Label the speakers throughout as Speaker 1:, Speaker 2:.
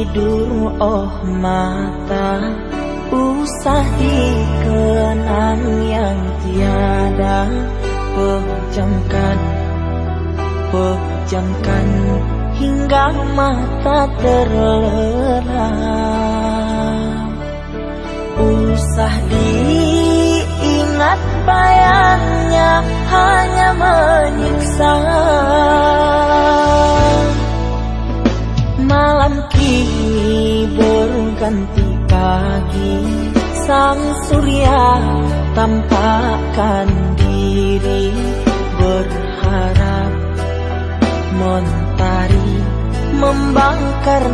Speaker 1: Tidur oh mata Usah dikenang yang tiada Pejamkan, pejamkan Hingga mata terlelap. Usah diingat bayangnya Hanya menyiksa berganti pagi Sang surya tampakkan diri Berharap. Mentari Membangkar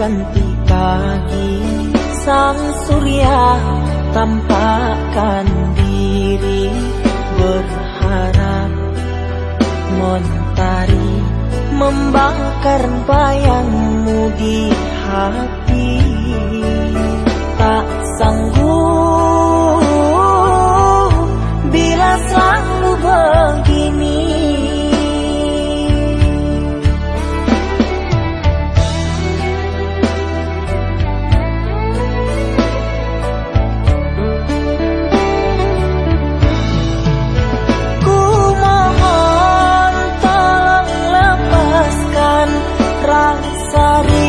Speaker 1: ganti pagi Sang surya tampakkan diri Berharap. Mentari Membakar bayangmu di hati. Tak sanggup sari